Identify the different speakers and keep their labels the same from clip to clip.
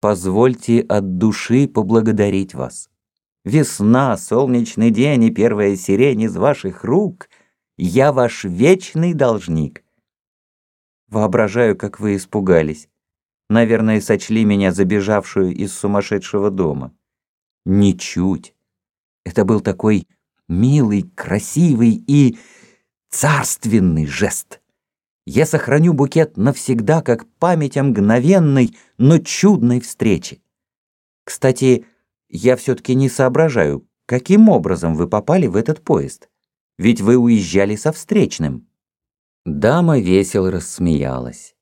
Speaker 1: Позвольте от души поблагодарить вас. Весна, солнечный день и первая сирень из ваших рук. Я ваш вечный должник. Воображаю, как вы испугались. Наверное, сочли меня забежавшую из сумасшедшего дома. Ничуть. Это был такой милый, красивый и царственный жест. Я сохраню букет навсегда, как память о мгновенной, но чудной встрече. Кстати, я все-таки не соображаю, каким образом вы попали в этот поезд. Ведь вы уезжали со встречным. Дама весело рассмеялась.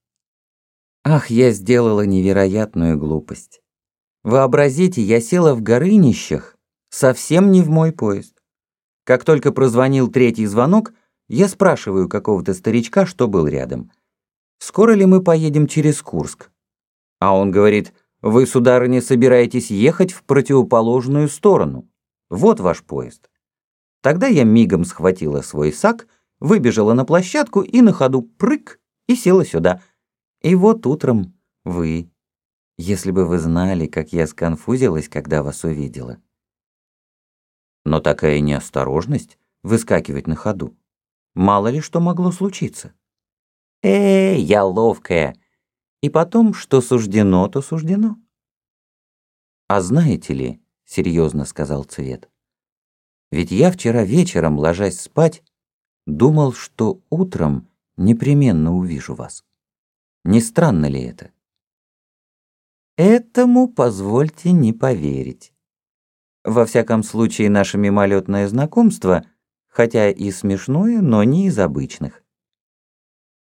Speaker 1: Ах, я сделала невероятную глупость. Вообразите, я села в Горынищах, совсем не в мой поезд. Как только прозвонил третий звонок, я спрашиваю какого-то старичка, что был рядом. «Скоро ли мы поедем через Курск?» А он говорит, «Вы, сударыня, собираетесь ехать в противоположную сторону. Вот ваш поезд». Тогда я мигом схватила свой сак, выбежала на площадку и на ходу прыг и села сюда. И вот утром вы. Если бы вы знали, как я сконфузилась, когда вас увидела. Но такая неосторожность — выскакивать на ходу. Мало ли что могло случиться. Эй, я ловкая. И потом, что суждено, то суждено. А знаете ли, серьезно сказал Цвет, ведь я вчера вечером, ложась спать, думал, что утром непременно увижу вас. Не странно ли это? Этому позвольте не поверить. Во всяком случае, наше мимолетное знакомство, хотя и смешное, но не из обычных.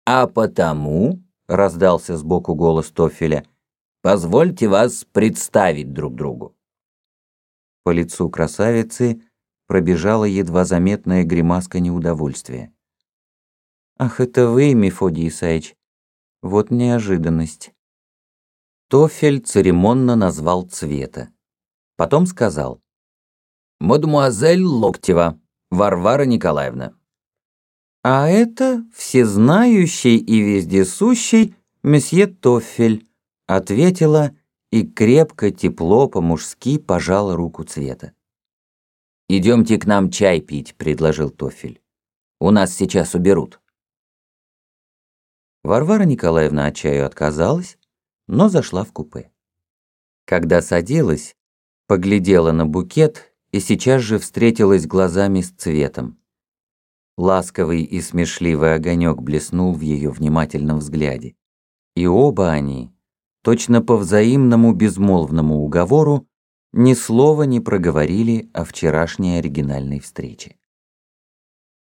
Speaker 1: «А потому», — раздался сбоку голос Тофеля, — «позвольте вас представить друг другу». По лицу красавицы пробежала едва заметная гримаска неудовольствия. «Ах, это вы, Мефодий Исаевич! Вот неожиданность!» Тофель церемонно назвал цвета. Потом сказал. «Мадемуазель Локтева, Варвара Николаевна». «А это всезнающий и вездесущий месье Тофель», ответила и крепко, тепло, по-мужски пожала руку цвета. «Идемте к нам чай пить», — предложил Тофель. «У нас сейчас уберут». Варвара Николаевна от чаю отказалась, но зашла в купе. Когда садилась, поглядела на букет и сейчас же встретилась глазами с цветом. Ласковый и смешливый огонек блеснул в ее внимательном взгляде. И оба они, точно по взаимному безмолвному уговору, ни слова не проговорили о вчерашней оригинальной встрече.